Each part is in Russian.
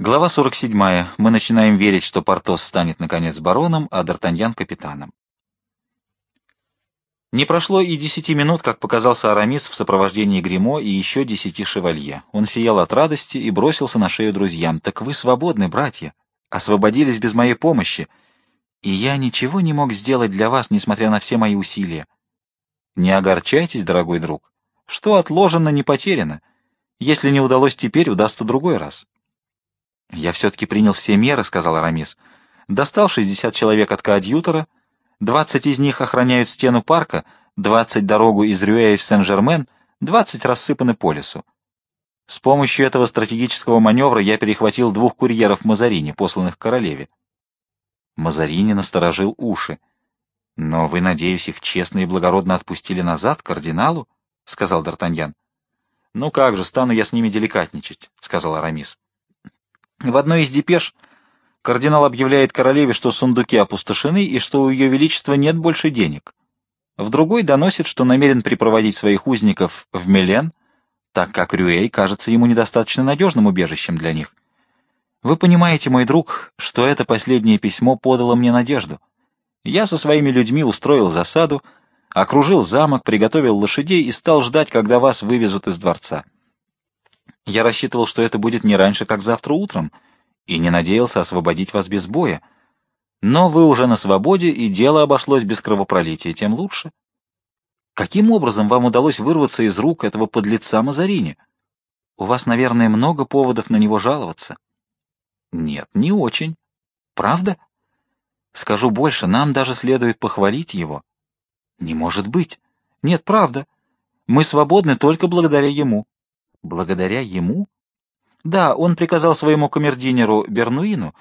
Глава 47. Мы начинаем верить, что Портос станет, наконец, бароном, а Д'Артаньян — капитаном. Не прошло и десяти минут, как показался Арамис в сопровождении Гримо и еще десяти шевалье. Он сиял от радости и бросился на шею друзьям. «Так вы свободны, братья! Освободились без моей помощи! И я ничего не мог сделать для вас, несмотря на все мои усилия. Не огорчайтесь, дорогой друг. Что отложено, не потеряно. Если не удалось теперь, удастся другой раз». «Я все-таки принял все меры», — сказал Арамис. «Достал шестьдесят человек от коадьютора, двадцать из них охраняют стену парка, двадцать дорогу из Рюэя в Сен-Жермен, двадцать рассыпаны по лесу. С помощью этого стратегического маневра я перехватил двух курьеров Мазарини, посланных королеве. Мазарини насторожил уши. «Но вы, надеюсь, их честно и благородно отпустили назад, кардиналу?» — сказал Д'Артаньян. «Ну как же, стану я с ними деликатничать», — сказал Арамис. В одной из депеш кардинал объявляет королеве, что сундуки опустошены и что у ее величества нет больше денег. В другой доносит, что намерен припроводить своих узников в Мелен, так как Рюэй кажется ему недостаточно надежным убежищем для них. Вы понимаете, мой друг, что это последнее письмо подало мне надежду. Я со своими людьми устроил засаду, окружил замок, приготовил лошадей и стал ждать, когда вас вывезут из дворца. Я рассчитывал, что это будет не раньше, как завтра утром, и не надеялся освободить вас без боя. Но вы уже на свободе, и дело обошлось без кровопролития, тем лучше. Каким образом вам удалось вырваться из рук этого подлеца Мазарини? У вас, наверное, много поводов на него жаловаться. Нет, не очень. Правда? Скажу больше, нам даже следует похвалить его. Не может быть. Нет, правда. Мы свободны только благодаря ему. Благодаря ему? Да, он приказал своему камердинеру Бернуину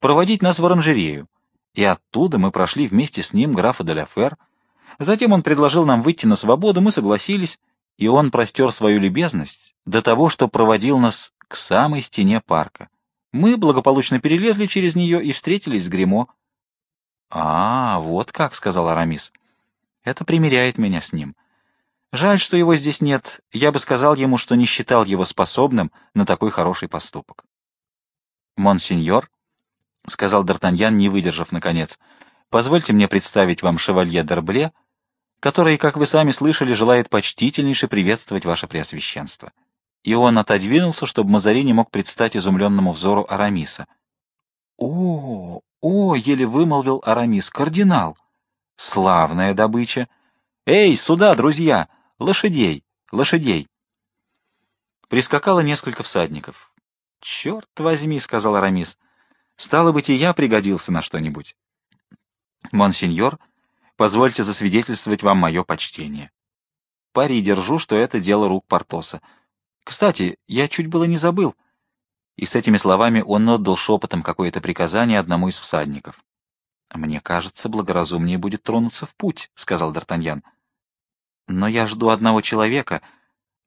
проводить нас в оранжерею, и оттуда мы прошли вместе с ним графа де Ляфер. Затем он предложил нам выйти на свободу, мы согласились, и он простер свою любезность до того, что проводил нас к самой стене парка. Мы благополучно перелезли через нее и встретились с Гремо. — А, вот как, — сказал Арамис. — Это примиряет меня с ним. — Жаль, что его здесь нет. Я бы сказал ему, что не считал его способным на такой хороший поступок. «Монсеньор», — сказал Д'Артаньян, не выдержав наконец, — «позвольте мне представить вам шевалье Д'Арбле, который, как вы сами слышали, желает почтительнейше приветствовать ваше преосвященство». И он отодвинулся, чтобы Мазарини мог предстать изумленному взору Арамиса. «О, о!» — еле вымолвил Арамис. «Кардинал! Славная добыча! Эй, сюда, друзья! Лошадей! Лошадей!» Прискакало несколько всадников. «Черт возьми!» — сказал Арамис. «Стало быть, и я пригодился на что-нибудь». «Монсеньор, позвольте засвидетельствовать вам мое почтение. Пари держу, что это дело рук Портоса. Кстати, я чуть было не забыл». И с этими словами он отдал шепотом какое-то приказание одному из всадников. «Мне кажется, благоразумнее будет тронуться в путь», — сказал Д'Артаньян. Но я жду одного человека,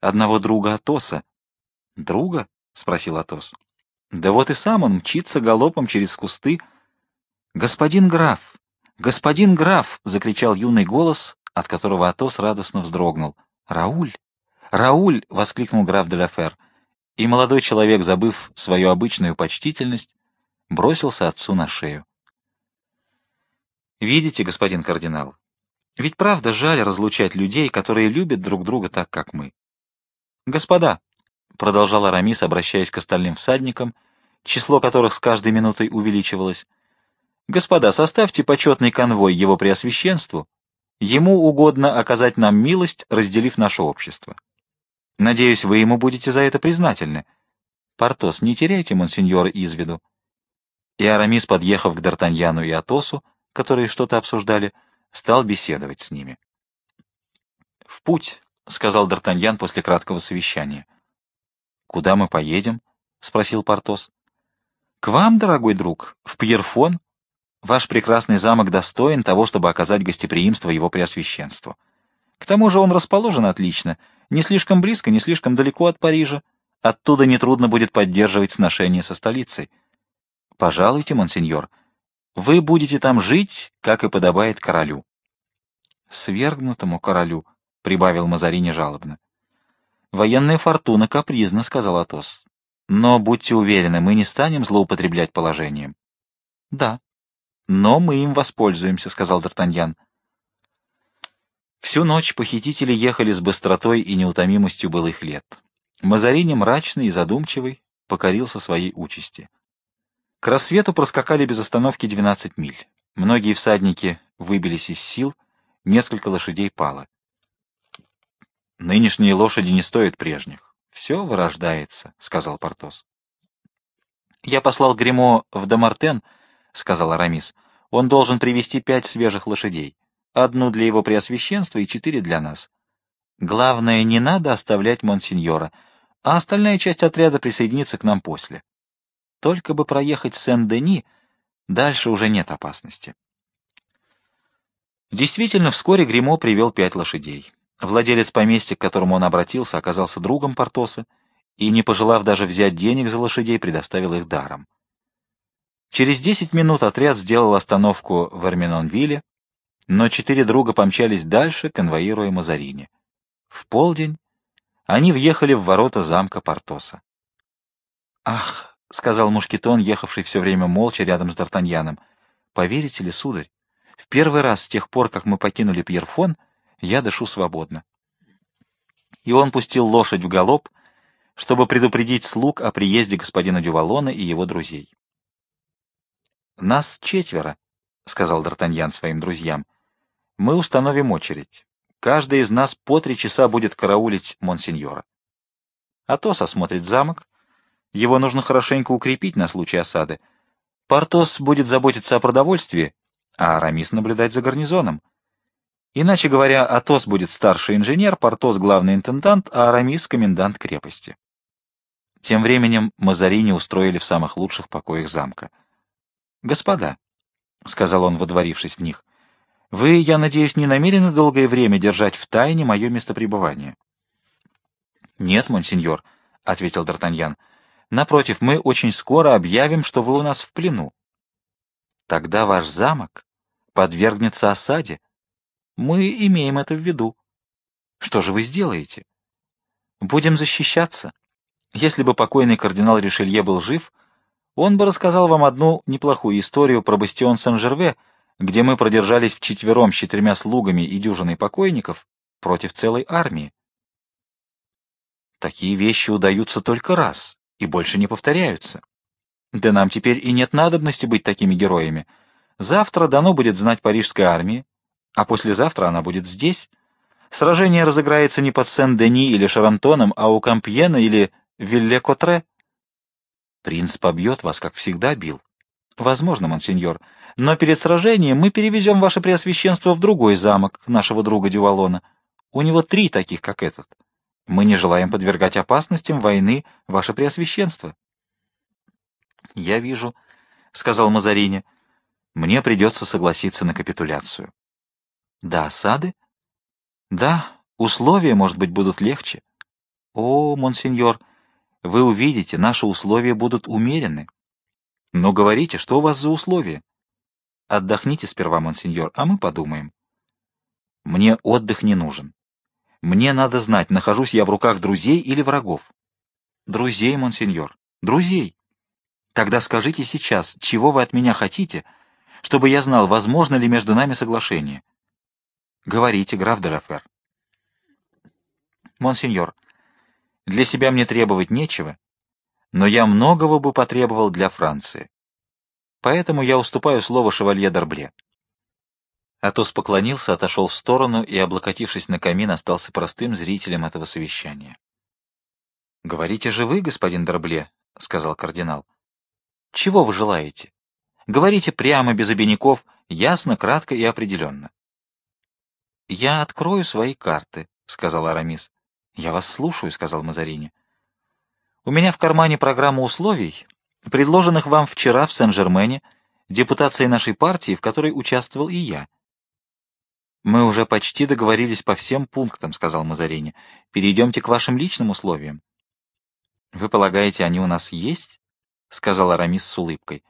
одного друга Атоса. Друга? спросил Атос. Да вот и сам он мчится галопом через кусты. Господин граф, господин граф, закричал юный голос, от которого Атос радостно вздрогнул. Рауль, Рауль, воскликнул граф де Ла и молодой человек, забыв свою обычную почтительность, бросился отцу на шею. Видите, господин кардинал, ведь правда жаль разлучать людей, которые любят друг друга так, как мы. «Господа», — продолжал Арамис, обращаясь к остальным всадникам, число которых с каждой минутой увеличивалось, «господа, составьте почетный конвой его преосвященству. Ему угодно оказать нам милость, разделив наше общество. Надеюсь, вы ему будете за это признательны. Портос, не теряйте монсеньора из виду». И Арамис, подъехав к Д'Артаньяну и Атосу, которые что-то обсуждали, — стал беседовать с ними. «В путь», — сказал Д'Артаньян после краткого совещания. «Куда мы поедем?» — спросил Портос. «К вам, дорогой друг, в Пьерфон. Ваш прекрасный замок достоин того, чтобы оказать гостеприимство его преосвященству. К тому же он расположен отлично, не слишком близко, не слишком далеко от Парижа. Оттуда нетрудно будет поддерживать сношения со столицей. Пожалуйте, монсеньор, вы будете там жить, как и подобает королю. — Свергнутому королю, — прибавил Мазарини жалобно. — Военная фортуна капризна, — сказал Атос. — Но будьте уверены, мы не станем злоупотреблять положением. — Да. Но мы им воспользуемся, — сказал Д'Артаньян. Всю ночь похитители ехали с быстротой и неутомимостью былых лет. Мазарини, мрачный и задумчивый, покорился своей участи. К рассвету проскакали без остановки 12 миль. Многие всадники выбились из сил, несколько лошадей пало. Нынешние лошади не стоят прежних. Все вырождается, — сказал Портос. — Я послал Гремо в Дамартен, — сказал Арамис. — Он должен привести пять свежих лошадей. Одну для его преосвященства и четыре для нас. Главное, не надо оставлять монсеньора, а остальная часть отряда присоединится к нам после. Только бы проехать Сен-Дени, дальше уже нет опасности. Действительно, вскоре Гремо привел пять лошадей. Владелец поместья, к которому он обратился, оказался другом Портоса и, не пожелав даже взять денег за лошадей, предоставил их даром. Через десять минут отряд сделал остановку в Эрминонвилле, но четыре друга помчались дальше, конвоируя Мазарини. В полдень они въехали в ворота замка Портоса. «Ах!» — сказал Мушкетон, ехавший все время молча рядом с Д'Артаньяном. «Поверите ли, сударь, в первый раз с тех пор, как мы покинули Пьерфон, — я дышу свободно. И он пустил лошадь в галоп, чтобы предупредить слуг о приезде господина Дювалона и его друзей. «Нас четверо», — сказал Д'Артаньян своим друзьям. «Мы установим очередь. Каждый из нас по три часа будет караулить монсеньора. Атос осмотрит замок. Его нужно хорошенько укрепить на случай осады. Портос будет заботиться о продовольствии, а Арамис наблюдать за гарнизоном. Иначе говоря, Атос будет старший инженер, Портос — главный интендант, а Арамис — комендант крепости. Тем временем Мазарини устроили в самых лучших покоях замка. «Господа», — сказал он, водворившись в них, — «вы, я надеюсь, не намерены долгое время держать в тайне мое местопребывание?» «Нет, монсеньор», — ответил Д'Артаньян. «Напротив, мы очень скоро объявим, что вы у нас в плену. Тогда ваш замок подвергнется осаде», мы имеем это в виду. Что же вы сделаете? Будем защищаться. Если бы покойный кардинал Ришелье был жив, он бы рассказал вам одну неплохую историю про бастион Сен-Жерве, где мы продержались вчетвером с четырьмя слугами и дюжиной покойников против целой армии. Такие вещи удаются только раз и больше не повторяются. Да нам теперь и нет надобности быть такими героями. Завтра дано будет знать парижской армии, а послезавтра она будет здесь. Сражение разыграется не под Сен-Дени или Шарантоном, а у Кампьена или Вилле-Котре. Принц побьет вас, как всегда бил. Возможно, монсеньор, но перед сражением мы перевезем ваше преосвященство в другой замок нашего друга Дювалона. У него три таких, как этот. Мы не желаем подвергать опасностям войны ваше преосвященство. — Я вижу, — сказал Мазарини, — мне придется согласиться на капитуляцию. До осады? Да, условия, может быть, будут легче. О, монсеньор, вы увидите, наши условия будут умерены. Но говорите, что у вас за условия? Отдохните сперва, монсеньор, а мы подумаем. Мне отдых не нужен. Мне надо знать, нахожусь я в руках друзей или врагов. Друзей, монсеньор, друзей. Тогда скажите сейчас, чего вы от меня хотите, чтобы я знал, возможно ли между нами соглашение. Говорите, граф де Лафер. Монсеньор, для себя мне требовать нечего, но я многого бы потребовал для Франции. Поэтому я уступаю слово шевалье Д'Арбле. Атос поклонился, отошел в сторону и, облокотившись на камин, остался простым зрителем этого совещания. — Говорите же вы, господин Д'Арбле, — сказал кардинал. — Чего вы желаете? Говорите прямо, без обиняков, ясно, кратко и определенно. «Я открою свои карты», — сказал Арамис. «Я вас слушаю», — сказал Мазарини. «У меня в кармане программа условий, предложенных вам вчера в Сен-Жермене, депутацией нашей партии, в которой участвовал и я». «Мы уже почти договорились по всем пунктам», — сказал Мазарини. «Перейдемте к вашим личным условиям». «Вы полагаете, они у нас есть?» — сказал Арамис с улыбкой.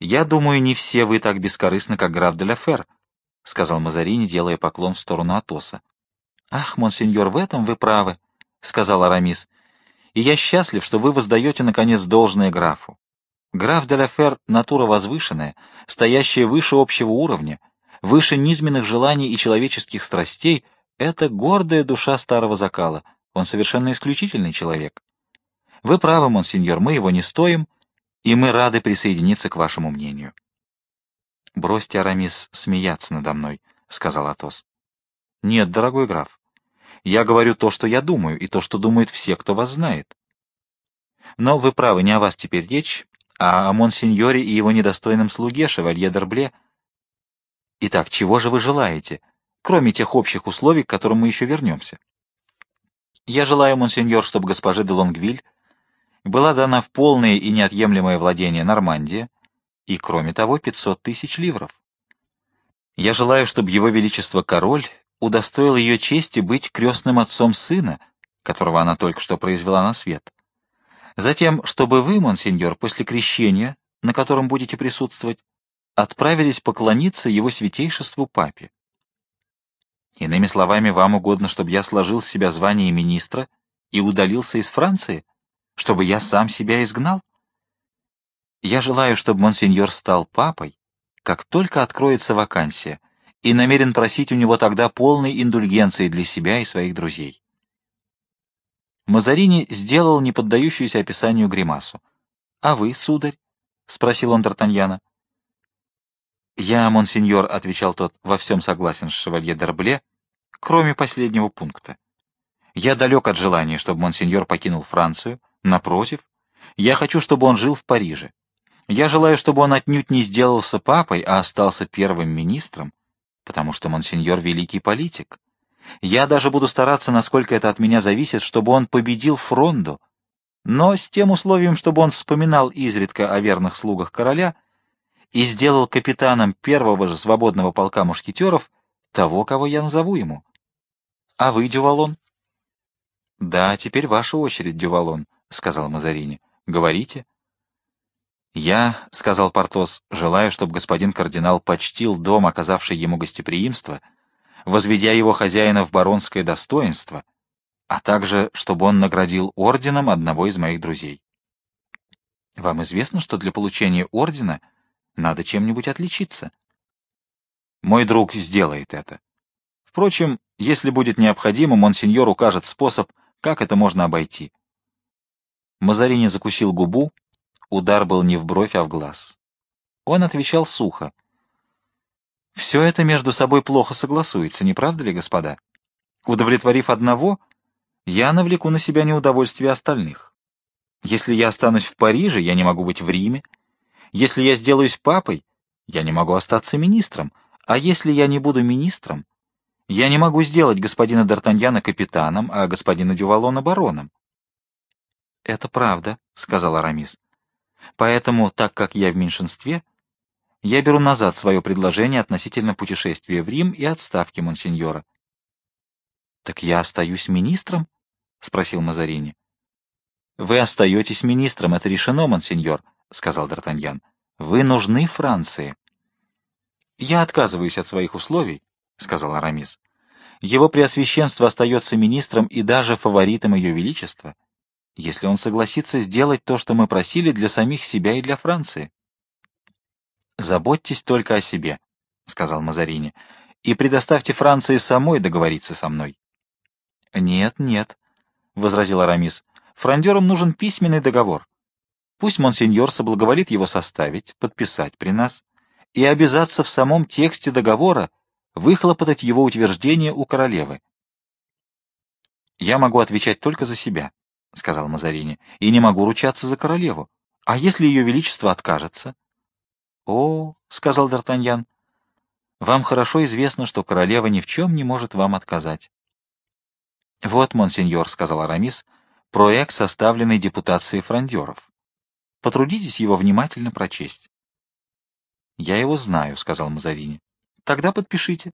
«Я думаю, не все вы так бескорыстны, как граф де ла Фер», — сказал Мазарини, делая поклон в сторону Атоса. — Ах, монсеньор, в этом вы правы, — сказал Арамис. — и я счастлив, что вы воздаете, наконец, должное графу. Граф де Ла натура возвышенная, стоящая выше общего уровня, выше низменных желаний и человеческих страстей, это гордая душа старого закала. Он совершенно исключительный человек. Вы правы, монсеньор, мы его не стоим, и мы рады присоединиться к вашему мнению. — Бросьте, Арамис, смеяться надо мной, — сказал Атос. — Нет, дорогой граф, я говорю то, что я думаю, и то, что думают все, кто вас знает. Но вы правы, не о вас теперь речь, а о монсеньоре и его недостойном слуге, шевалье Дербле. Итак, чего же вы желаете, кроме тех общих условий, к которым мы еще вернемся? Я желаю, монсеньор, чтобы госпоже де Лонгвиль была дана в полное и неотъемлемое владение Нормандия, и, кроме того, 500 тысяч ливров. Я желаю, чтобы его величество король удостоил ее чести быть крестным отцом сына, которого она только что произвела на свет. Затем, чтобы вы, монсеньор, после крещения, на котором будете присутствовать, отправились поклониться его святейшеству папе. Иными словами, вам угодно, чтобы я сложил с себя звание министра и удалился из Франции, чтобы я сам себя изгнал? Я желаю, чтобы монсеньор стал папой, как только откроется вакансия, и намерен просить у него тогда полной индульгенции для себя и своих друзей. Мазарини сделал неподдающуюся описанию гримасу. — А вы, сударь? — спросил он Д'Артаньяна. — Я, монсеньор, — отвечал тот, — во всем согласен с шевалье Д'Арбле, кроме последнего пункта. Я далек от желания, чтобы монсеньор покинул Францию. Напротив, я хочу, чтобы он жил в Париже. Я желаю, чтобы он отнюдь не сделался папой, а остался первым министром, потому что монсеньор — великий политик. Я даже буду стараться, насколько это от меня зависит, чтобы он победил Фронду, но с тем условием, чтобы он вспоминал изредка о верных слугах короля и сделал капитаном первого же свободного полка мушкетеров того, кого я назову ему. А вы, Дювалон? — Да, теперь ваша очередь, Дювалон, — сказал Мазарини. — Говорите. — «Я, — сказал Портос, — желаю, чтобы господин кардинал почтил дом, оказавший ему гостеприимство, возведя его хозяина в баронское достоинство, а также, чтобы он наградил орденом одного из моих друзей. Вам известно, что для получения ордена надо чем-нибудь отличиться? Мой друг сделает это. Впрочем, если будет необходимо, монсеньор укажет способ, как это можно обойти. Мазарини закусил губу, Удар был не в бровь, а в глаз. Он отвечал сухо. «Все это между собой плохо согласуется, не правда ли, господа? Удовлетворив одного, я навлеку на себя неудовольствие остальных. Если я останусь в Париже, я не могу быть в Риме. Если я сделаюсь папой, я не могу остаться министром. А если я не буду министром, я не могу сделать господина Д'Артаньяна капитаном, а господина Дювалона бароном. — Это правда, — сказал Арамис. Поэтому, так как я в меньшинстве, я беру назад свое предложение относительно путешествия в Рим и отставки монсеньора. — Так я остаюсь министром? — спросил Мазарини. — Вы остаетесь министром, это решено, монсеньор, — сказал Д'Артаньян. — Вы нужны Франции. — Я отказываюсь от своих условий, — сказал Арамис. — Его Преосвященство остается министром и даже фаворитом Ее Величества если он согласится сделать то, что мы просили для самих себя и для Франции. «Заботьтесь только о себе», — сказал Мазарини, — «и предоставьте Франции самой договориться со мной». «Нет, нет», — возразил Арамис, — «фрондерам нужен письменный договор. Пусть монсеньор соблаговолит его составить, подписать при нас и обязаться в самом тексте договора выхлопотать его утверждение у королевы. Я могу отвечать только за себя. — сказал Мазарини, — и не могу ручаться за королеву. А если ее величество откажется? — О, — сказал Д'Артаньян, — вам хорошо известно, что королева ни в чем не может вам отказать. — Вот, монсеньор, — сказал Арамис, — проект, составленный депутацией фрондеров. Потрудитесь его внимательно прочесть. — Я его знаю, — сказал Мазарини. — Тогда подпишите.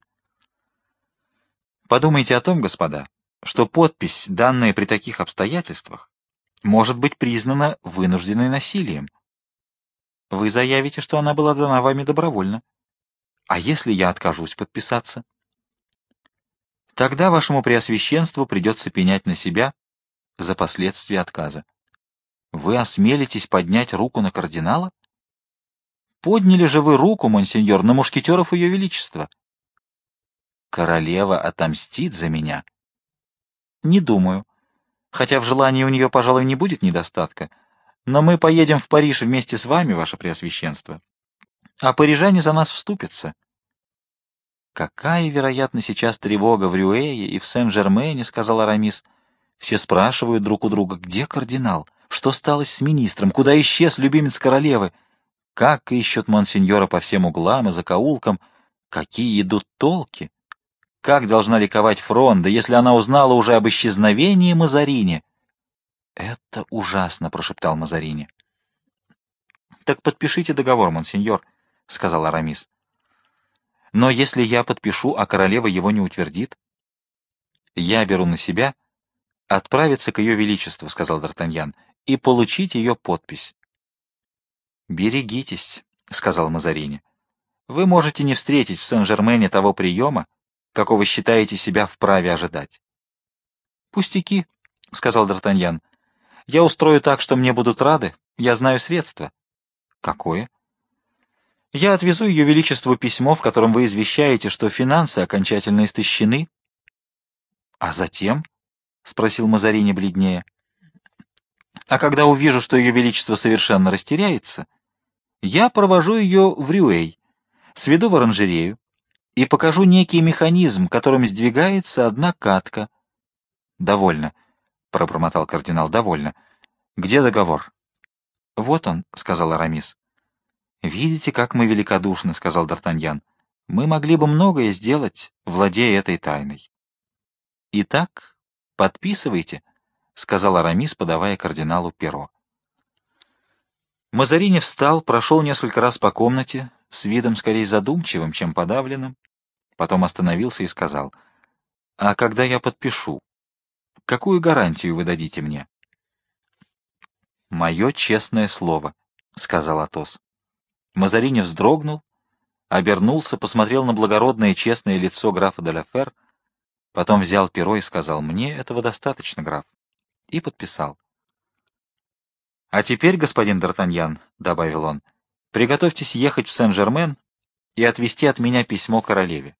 — Подумайте о том, господа, что подпись, данная при таких обстоятельствах, может быть признана вынужденной насилием. Вы заявите, что она была дана вами добровольно. А если я откажусь подписаться? Тогда вашему преосвященству придется пенять на себя за последствия отказа. Вы осмелитесь поднять руку на кардинала? Подняли же вы руку, монсеньор, на мушкетеров ее величества. Королева отомстит за меня. Не думаю. Хотя в желании у нее, пожалуй, не будет недостатка. Но мы поедем в Париж вместе с вами, ваше преосвященство. А парижане за нас вступятся. Какая, вероятно, сейчас тревога в Рюэе и в Сен-Жермене, — сказал Арамис. Все спрашивают друг у друга, где кардинал? Что стало с министром? Куда исчез любимец королевы? Как ищут монсеньора по всем углам и закоулкам? Какие идут толки? Как должна ликовать Фронда, если она узнала уже об исчезновении Мазарини? — Это ужасно, — прошептал Мазарини. — Так подпишите договор, монсеньор, — сказал Арамис. — Но если я подпишу, а королева его не утвердит? — Я беру на себя отправиться к ее величеству, — сказал Д'Артаньян, — и получить ее подпись. — Берегитесь, — сказал Мазарини. — Вы можете не встретить в Сен-Жермене того приема, какого считаете себя вправе ожидать. — Пустяки, — сказал Д'Артаньян. — Я устрою так, что мне будут рады. Я знаю средства. — Какое? — Я отвезу ее величеству письмо, в котором вы извещаете, что финансы окончательно истощены. — А затем? — спросил Мазарини бледнее. — А когда увижу, что ее величество совершенно растеряется, я провожу ее в Рюэй, сведу в оранжерею, и покажу некий механизм, которым сдвигается одна катка. — Довольно, — пробормотал кардинал, — довольно. Где договор? — Вот он, — сказал Арамис. — Видите, как мы великодушны, — сказал Д'Артаньян. — Мы могли бы многое сделать, владея этой тайной. — Итак, подписывайте, — сказал Арамис, подавая кардиналу перо. Мазарини встал, прошел несколько раз по комнате, с видом скорее задумчивым, чем подавленным, потом остановился и сказал, «А когда я подпишу, какую гарантию вы дадите мне?» «Мое честное слово», — сказал Атос. Мазарини вздрогнул, обернулся, посмотрел на благородное честное лицо графа де Ла потом взял перо и сказал, «Мне этого достаточно, граф», и подписал. «А теперь, господин Д'Артаньян», — добавил он, — «приготовьтесь ехать в Сен-Жермен и отвезти от меня письмо королеве.